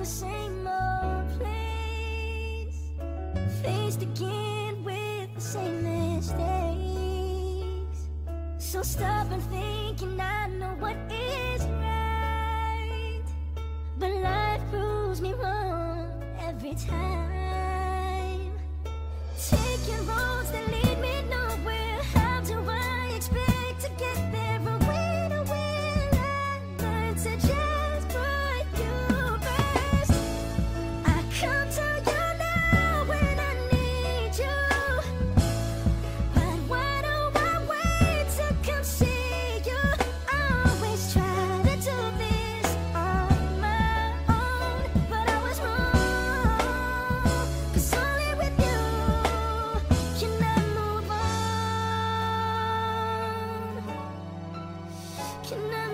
the same old place. Faced again with the same mistakes. So stubborn thinking I know what is right. But life proves me wrong every time Can I